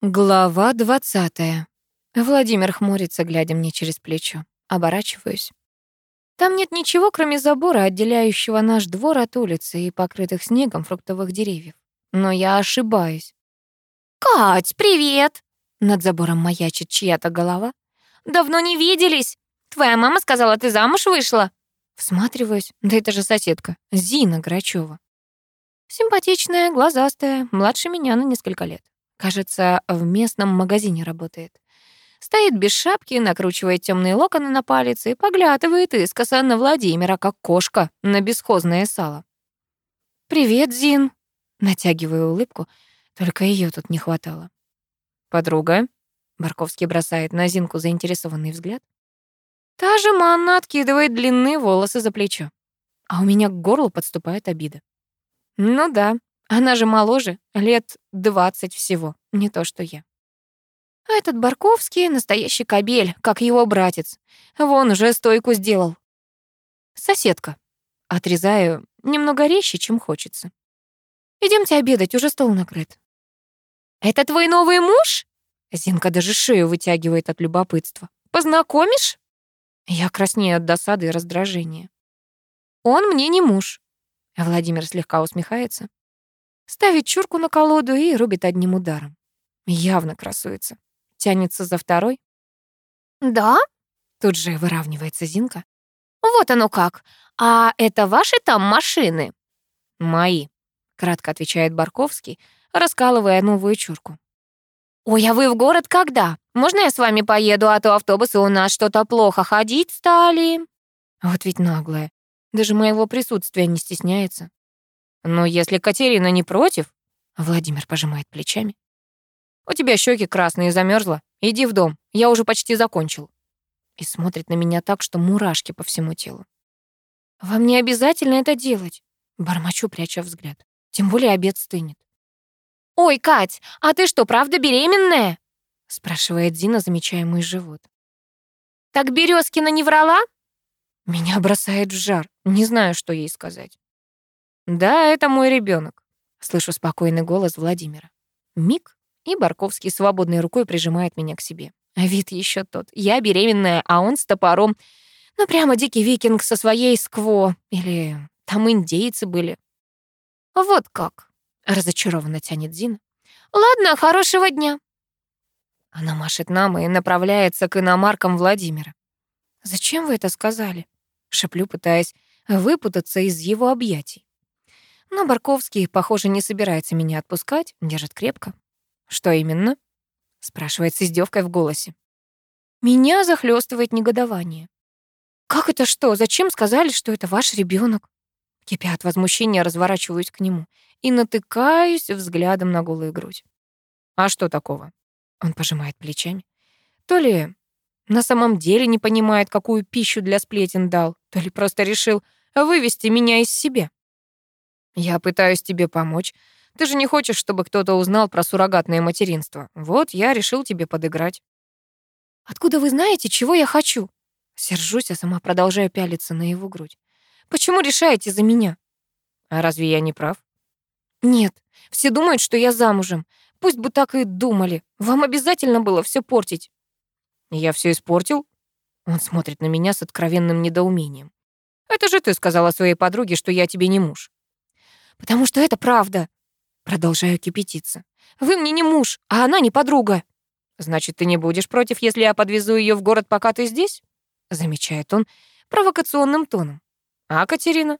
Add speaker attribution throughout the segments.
Speaker 1: Глава двадцатая. Владимир хмурится, глядя мне через плечо. Оборачиваюсь. Там нет ничего, кроме забора, отделяющего наш двор от улицы и покрытых снегом фруктовых деревьев. Но я ошибаюсь.
Speaker 2: «Кать, привет!»
Speaker 1: Над забором маячит чья-то голова.
Speaker 2: «Давно не виделись. Твоя мама сказала, ты замуж вышла».
Speaker 1: Всматриваюсь. Да это же соседка. Зина Грачева. Симпатичная, глазастая, младше меня на несколько лет. Кажется, в местном магазине работает. Стоит без шапки, накручивает темные локоны на палец и поглядывает искоса на Владимира, как кошка на бесхозное сало. «Привет, Зин!» Натягиваю улыбку, только ее тут не хватало. «Подруга?» Барковский бросает на Зинку заинтересованный взгляд. Та же манна откидывает длинные волосы за плечо. А у меня к горлу подступает обида. Ну да, она же моложе, лет двадцать всего, не то что я. А этот Барковский — настоящий кобель, как его братец. Вон уже стойку сделал. Соседка. Отрезаю немного резче, чем хочется. Идемте обедать, уже стол накрыт.
Speaker 2: «Это твой новый муж?»
Speaker 1: Зинка даже шею вытягивает от любопытства. «Познакомишь?» Я краснею от досады и раздражения. «Он мне не муж». Владимир слегка усмехается. Ставит чурку на колоду и рубит одним ударом. Явно красуется. Тянется за второй.
Speaker 2: «Да?»
Speaker 1: Тут же выравнивается Зинка.
Speaker 2: «Вот оно как. А это ваши там машины?»
Speaker 1: «Мои», — кратко отвечает Барковский, раскалывая новую чурку.
Speaker 2: «Ой, а вы в город когда? Можно я с вами поеду, а то автобусы у нас что-то плохо ходить стали?»
Speaker 1: Вот ведь наглая. Даже моего присутствия не стесняется. Но если Катерина не против, Владимир пожимает плечами. У тебя щеки красные, замерзла. Иди в дом, я уже почти закончил. И смотрит на меня так, что мурашки по всему телу. Вам не обязательно это делать. Бормочу, пряча взгляд. Тем более обед стынет.
Speaker 2: «Ой, Кать, а ты что, правда беременная?»
Speaker 1: спрашивает Зина, замечая мой живот.
Speaker 2: «Так Березкина не врала?»
Speaker 1: Меня бросает в жар. Не знаю, что ей сказать. «Да, это мой ребенок. слышу спокойный голос Владимира. Миг, и Барковский свободной рукой прижимает меня к себе. А вид еще тот. Я беременная, а он с топором. Ну, прямо дикий викинг со своей скво. Или там индейцы были.
Speaker 2: «Вот как», — разочарованно тянет Зина. «Ладно, хорошего дня».
Speaker 1: Она машет нам и направляется к иномаркам Владимира. «Зачем вы это сказали?» — шеплю, пытаясь выпутаться из его объятий. Но Барковский, похоже, не собирается меня отпускать, держит крепко. «Что именно?» — спрашивает с издевкой в голосе. Меня захлестывает негодование. «Как это что? Зачем сказали, что это ваш ребенок? Кипя от возмущения, разворачиваюсь к нему и натыкаюсь взглядом на голую грудь. «А что такого?» Он пожимает плечами. То ли на самом деле не понимает, какую пищу для сплетен дал, то ли просто решил вывести меня из себя. Я пытаюсь тебе помочь. Ты же не хочешь, чтобы кто-то узнал про суррогатное материнство. Вот я решил тебе подыграть. Откуда вы знаете, чего я хочу? Сержусь, а сама продолжаю пялиться на его грудь. Почему решаете за меня? А разве я не прав? Нет, все думают, что я замужем. Пусть бы так и думали. Вам обязательно было все портить. Я все испортил? Он смотрит на меня с откровенным недоумением. Это же ты сказала своей подруге, что я тебе не муж. Потому что это правда. Продолжаю кипятиться. Вы мне не муж, а она не подруга. Значит, ты не будешь против, если я подвезу ее в город, пока ты здесь? Замечает он провокационным тоном. А, Катерина?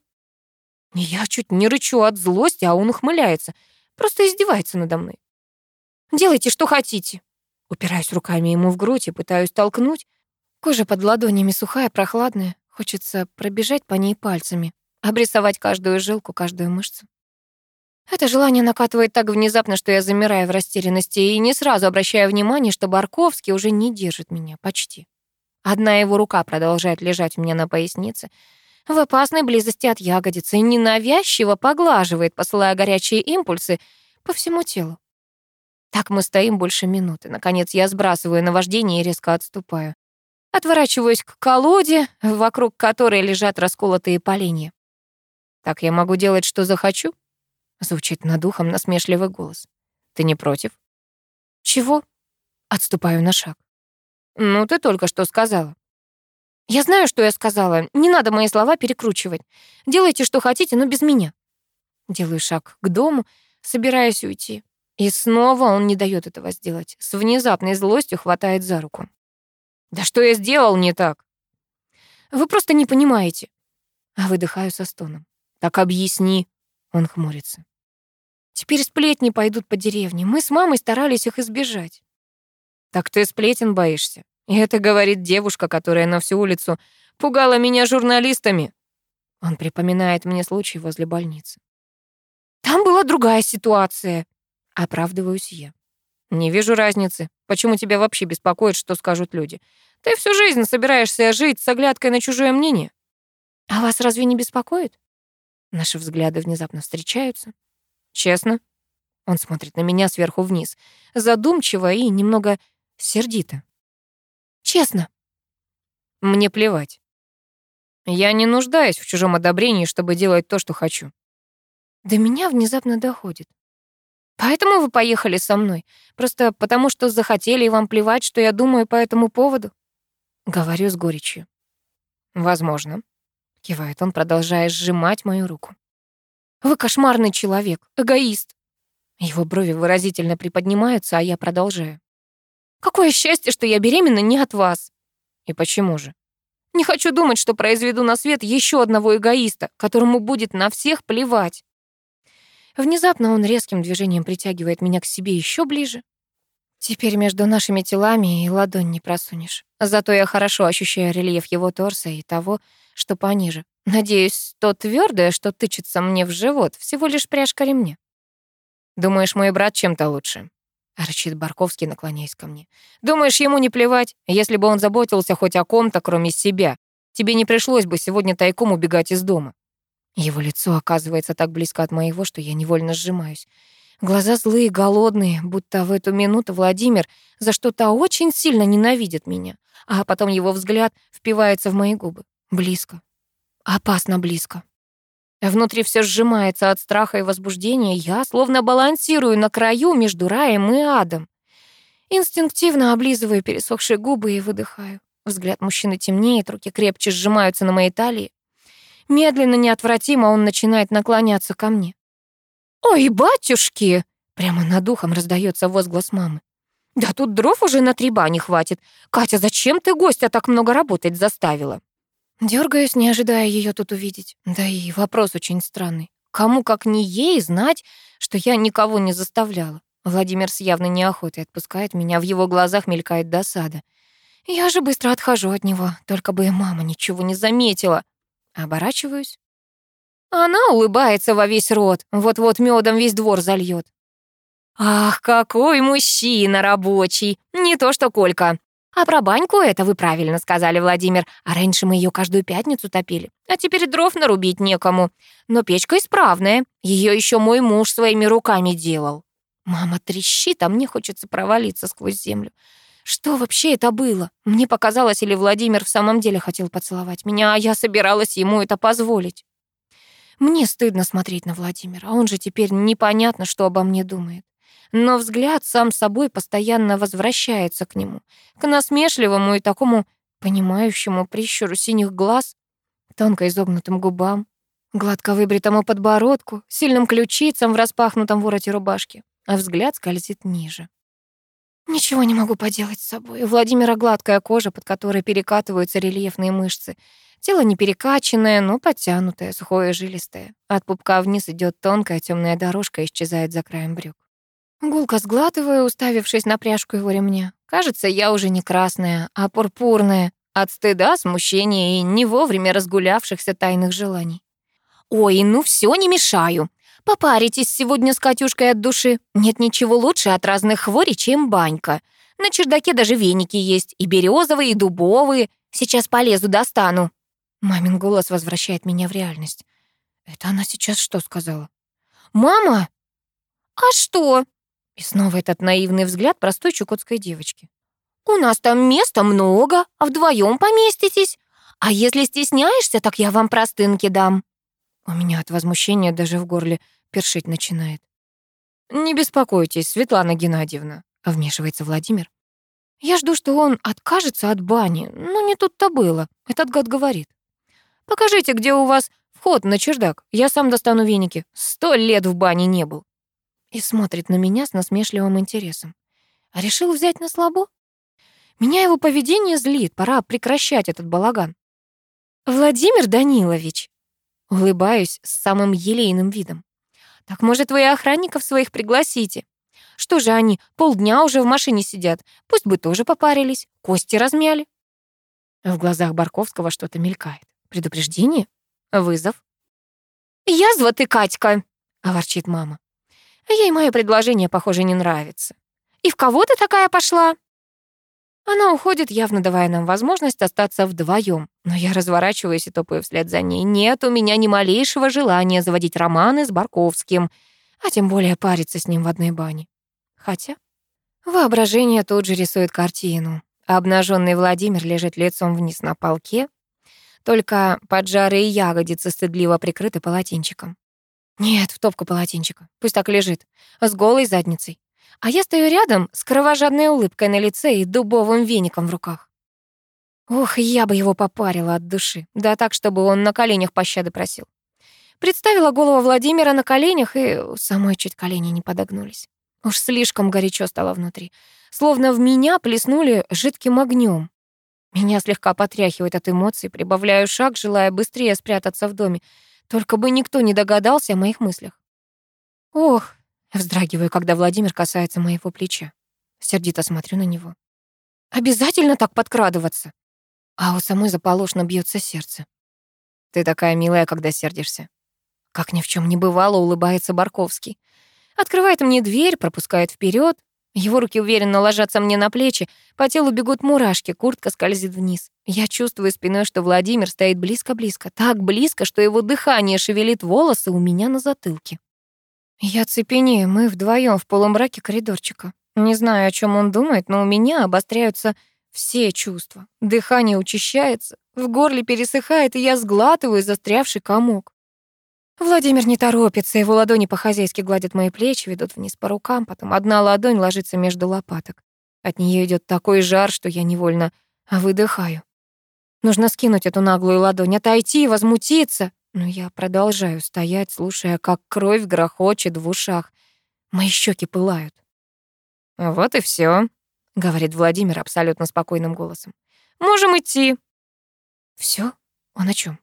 Speaker 1: Я чуть не рычу от злости, а он ухмыляется. Просто издевается надо мной. Делайте, что хотите. Упираюсь руками ему в грудь и пытаюсь толкнуть. Кожа под ладонями сухая, прохладная. Хочется пробежать по ней пальцами обрисовать каждую жилку, каждую мышцу. Это желание накатывает так внезапно, что я замираю в растерянности и не сразу обращаю внимание, что Барковский уже не держит меня, почти. Одна его рука продолжает лежать у меня на пояснице, в опасной близости от ягодицы и ненавязчиво поглаживает, посылая горячие импульсы по всему телу. Так мы стоим больше минуты. Наконец я сбрасываю наваждение и резко отступаю. Отворачиваюсь к колоде, вокруг которой лежат расколотые поленья. «Так я могу делать, что захочу?» Звучит над ухом насмешливый голос. «Ты не против?» «Чего?» Отступаю на шаг.
Speaker 2: «Ну, ты только что сказала».
Speaker 1: «Я знаю, что я сказала. Не надо мои слова перекручивать. Делайте, что хотите, но без меня». Делаю шаг к дому, собираясь уйти. И снова он не дает этого сделать. С внезапной злостью хватает за руку.
Speaker 2: «Да что я сделал не так?»
Speaker 1: «Вы просто не понимаете». А выдыхаю со стоном.
Speaker 2: «Так объясни».
Speaker 1: Он хмурится. Теперь сплетни пойдут по деревне. Мы с мамой старались их избежать.
Speaker 2: Так ты сплетен боишься. И это говорит девушка, которая на всю улицу пугала меня журналистами.
Speaker 1: Он припоминает мне случай возле больницы. Там была другая ситуация. Оправдываюсь я.
Speaker 2: Не вижу разницы. Почему тебя вообще беспокоит, что скажут люди? Ты всю жизнь собираешься жить с оглядкой на чужое мнение.
Speaker 1: А вас разве не беспокоит? Наши взгляды внезапно встречаются.
Speaker 2: Честно?
Speaker 1: Он смотрит на меня сверху вниз, задумчиво и немного сердито. Честно.
Speaker 2: Мне плевать. Я не нуждаюсь в чужом одобрении, чтобы делать то, что хочу.
Speaker 1: До меня внезапно доходит. Поэтому вы поехали со мной? Просто потому, что захотели и вам плевать, что я думаю по этому поводу? Говорю с горечью.
Speaker 2: Возможно.
Speaker 1: Кивает он, продолжая сжимать мою руку. Вы кошмарный человек, эгоист. Его брови выразительно приподнимаются, а я продолжаю. Какое счастье, что я беременна не от вас.
Speaker 2: И почему же?
Speaker 1: Не хочу думать, что произведу на свет еще одного эгоиста, которому будет на всех плевать. Внезапно он резким движением притягивает меня к себе еще ближе. Теперь между нашими телами и ладонь не просунешь. Зато я хорошо ощущаю рельеф его торса и того, что пониже. Надеюсь, то твердое, что тычется мне в живот, всего лишь пряжка ремня.
Speaker 2: Думаешь, мой брат чем-то лучше?
Speaker 1: Рычит Барковский, наклоняясь ко мне.
Speaker 2: Думаешь, ему не плевать? Если бы он заботился хоть о ком-то, кроме себя, тебе не пришлось бы сегодня тайком убегать из дома.
Speaker 1: Его лицо оказывается так близко от моего, что я невольно сжимаюсь. Глаза злые, голодные, будто в эту минуту Владимир за что-то очень сильно ненавидит меня, а потом его взгляд впивается в мои губы. Близко. Опасно близко. Внутри все сжимается от страха и возбуждения, я словно балансирую на краю между раем и адом. Инстинктивно облизываю пересохшие губы и выдыхаю. Взгляд мужчины темнеет, руки крепче сжимаются на моей талии. Медленно, неотвратимо он начинает наклоняться ко мне. «Ой, батюшки!» Прямо над духом раздается возглас мамы. «Да тут дров уже на три бани хватит. Катя, зачем ты гостя так много работать заставила?» Дёргаюсь, не ожидая ее тут увидеть. Да и вопрос очень странный. Кому, как не ей, знать, что я никого не заставляла? Владимир с явной неохотой отпускает меня, в его глазах мелькает досада. Я же быстро отхожу от него, только бы и мама ничего не заметила. Оборачиваюсь. Она улыбается во весь рот, вот-вот медом весь двор зальет. Ах, какой мужчина рабочий, не то что Колька. А про баньку это вы правильно сказали, Владимир. А раньше мы ее каждую пятницу топили. А теперь дров нарубить некому. Но печка исправная. Ее еще мой муж своими руками делал. Мама трещит, а мне хочется провалиться сквозь землю. Что вообще это было? Мне показалось, или Владимир в самом деле хотел поцеловать меня, а я собиралась ему это позволить. Мне стыдно смотреть на Владимира, а он же теперь непонятно, что обо мне думает но взгляд сам собой постоянно возвращается к нему, к насмешливому и такому понимающему прищуру синих глаз, тонко изогнутым губам, гладко выбритому подбородку, сильным ключицам в распахнутом вороте рубашки, а взгляд скользит ниже. Ничего не могу поделать с собой. У Владимира гладкая кожа, под которой перекатываются рельефные мышцы. Тело не перекачанное, но подтянутое, сухое жилистое. От пупка вниз идет тонкая темная дорожка и исчезает за краем брюк. Гулко сглатываю, уставившись на пряжку его ремня. Кажется, я уже не красная, а пурпурная. От стыда, смущения и не вовремя разгулявшихся тайных желаний. «Ой, ну все, не мешаю. Попаритесь сегодня с Катюшкой от души. Нет ничего лучше от разных хворей, чем банька. На чердаке даже веники есть, и березовые, и дубовые. Сейчас полезу, достану». Мамин голос возвращает меня в реальность. Это она сейчас что сказала? «Мама!» «А что?» И снова этот наивный взгляд простой чукотской девочки. «У нас там места много, а вдвоем поместитесь. А если стесняешься, так я вам простынки дам». У меня от возмущения даже в горле першить начинает.
Speaker 2: «Не беспокойтесь, Светлана Геннадьевна.
Speaker 1: — вмешивается Владимир. Я жду, что он откажется от бани, но не тут-то было. Этот гад говорит. «Покажите, где у вас вход на чердак. Я сам достану веники. Сто лет в бане не был». И смотрит на меня с насмешливым интересом. А решил взять на слабо? Меня его поведение злит. Пора прекращать этот балаган. «Владимир Данилович!» Улыбаюсь с самым елейным видом. «Так, может, вы и охранников своих пригласите? Что же они, полдня уже в машине сидят? Пусть бы тоже попарились, кости размяли». В глазах Барковского что-то мелькает. Предупреждение? Вызов? «Язва ты, Катька!» — ворчит мама. Ей мое предложение, похоже, не нравится. «И в кого ты такая пошла?» Она уходит, явно давая нам возможность остаться вдвоем. Но я разворачиваюсь и топаю вслед за ней. Нет у меня ни малейшего желания заводить романы с Барковским, а тем более париться с ним в одной бане. Хотя воображение тут же рисует картину. Обнаженный Владимир лежит лицом вниз на полке, только поджарые ягодицы стыдливо прикрыты полотенчиком. Нет, в топку полотенчика. Пусть так лежит. С голой задницей. А я стою рядом с кровожадной улыбкой на лице и дубовым веником в руках. Ох, я бы его попарила от души. Да так, чтобы он на коленях пощады просил. Представила голову Владимира на коленях, и самой чуть колени не подогнулись. Уж слишком горячо стало внутри. Словно в меня плеснули жидким огнем. Меня слегка потряхивает от эмоций, прибавляю шаг, желая быстрее спрятаться в доме. Только бы никто не догадался о моих мыслях. Ох, Вздрагиваю, когда Владимир касается моего плеча. Сердито смотрю на него. Обязательно так подкрадываться? А у самой заполошно бьется сердце. Ты такая милая, когда сердишься. Как ни в чем не бывало, улыбается Барковский. Открывает мне дверь, пропускает вперед. Его руки уверенно ложатся мне на плечи, по телу бегут мурашки, куртка скользит вниз. Я чувствую спиной, что Владимир стоит близко-близко, так близко, что его дыхание шевелит волосы у меня на затылке. Я цепенею, мы вдвоем в полумраке коридорчика. Не знаю, о чем он думает, но у меня обостряются все чувства. Дыхание учащается, в горле пересыхает, и я сглатываю застрявший комок. Владимир не торопится, его ладони по-хозяйски гладят мои плечи, ведут вниз по рукам, потом одна ладонь ложится между лопаток. От нее идет такой жар, что я невольно выдыхаю. Нужно скинуть эту наглую ладонь, отойти, возмутиться. Но я продолжаю стоять, слушая, как кровь грохочет в ушах. Мои щеки пылают. «Вот и все, говорит Владимир абсолютно спокойным голосом. «Можем идти». Все? Он о чем?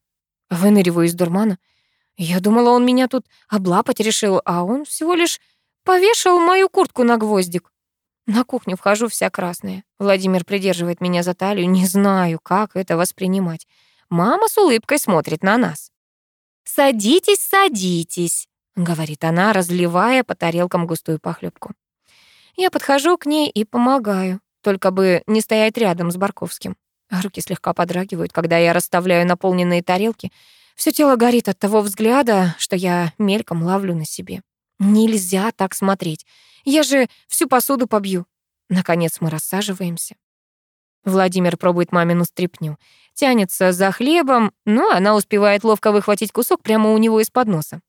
Speaker 1: Выныриваю из дурмана. Я думала, он меня тут облапать решил, а он всего лишь повешал мою куртку на гвоздик. На кухню вхожу вся красная. Владимир придерживает меня за талию. Не знаю, как это воспринимать. Мама с улыбкой смотрит на нас. «Садитесь, садитесь», — говорит она, разливая по тарелкам густую похлебку. Я подхожу к ней и помогаю, только бы не стоять рядом с Барковским. Руки слегка подрагивают, когда я расставляю наполненные тарелки. Все тело горит от того взгляда, что я мельком ловлю на себе. Нельзя так смотреть. Я же всю посуду побью. Наконец мы рассаживаемся. Владимир пробует мамину стряпню. Тянется за хлебом, но она успевает ловко выхватить кусок прямо у него из-под носа.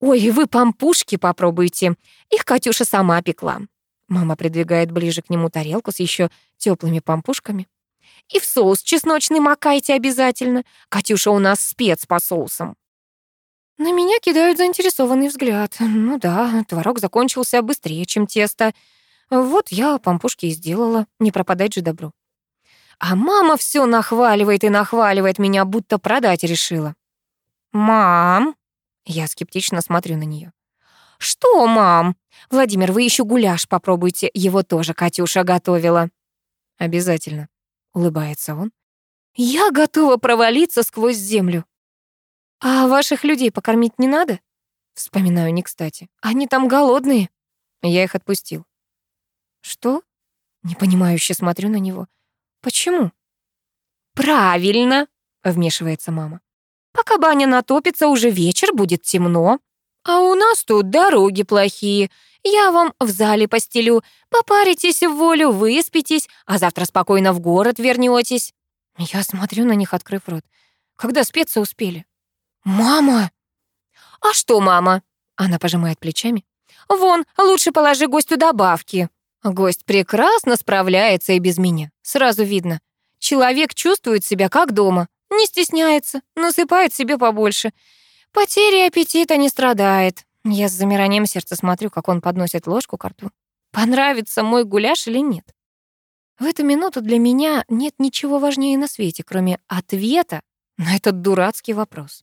Speaker 1: «Ой, вы пампушки попробуйте. Их Катюша сама пекла». Мама придвигает ближе к нему тарелку с еще теплыми пампушками. «И в соус чесночный макайте обязательно. Катюша у нас спец по соусам». На меня кидают заинтересованный взгляд. Ну да, творог закончился быстрее, чем тесто. Вот я пампушки и сделала, не пропадать же добро. А мама все нахваливает и нахваливает меня, будто продать решила. «Мам!» Я скептично смотрю на нее. «Что, мам? Владимир, вы еще гуляш попробуйте, его тоже Катюша готовила». «Обязательно», — улыбается он. «Я готова провалиться сквозь землю». «А ваших людей покормить не надо?» Вспоминаю не кстати. «Они там голодные». Я их отпустил. «Что?» Непонимающе смотрю на него. «Почему?» «Правильно!» — вмешивается мама. «Пока баня натопится, уже вечер, будет темно. А у нас тут дороги плохие. Я вам в зале постелю. Попаритесь в волю, выспитесь, а завтра спокойно в город вернётесь». Я смотрю на них, открыв рот. Когда спеться успели? «Мама!» «А что, мама?» Она пожимает плечами. «Вон, лучше положи гостю добавки». Гость прекрасно справляется и без меня. Сразу видно. Человек чувствует себя как дома, не стесняется, насыпает себе побольше. Потери аппетита не страдает. Я с замиранием сердца смотрю, как он подносит ложку к рту. Понравится мой гуляш или нет? В эту минуту для меня нет ничего важнее на свете, кроме ответа на этот дурацкий вопрос.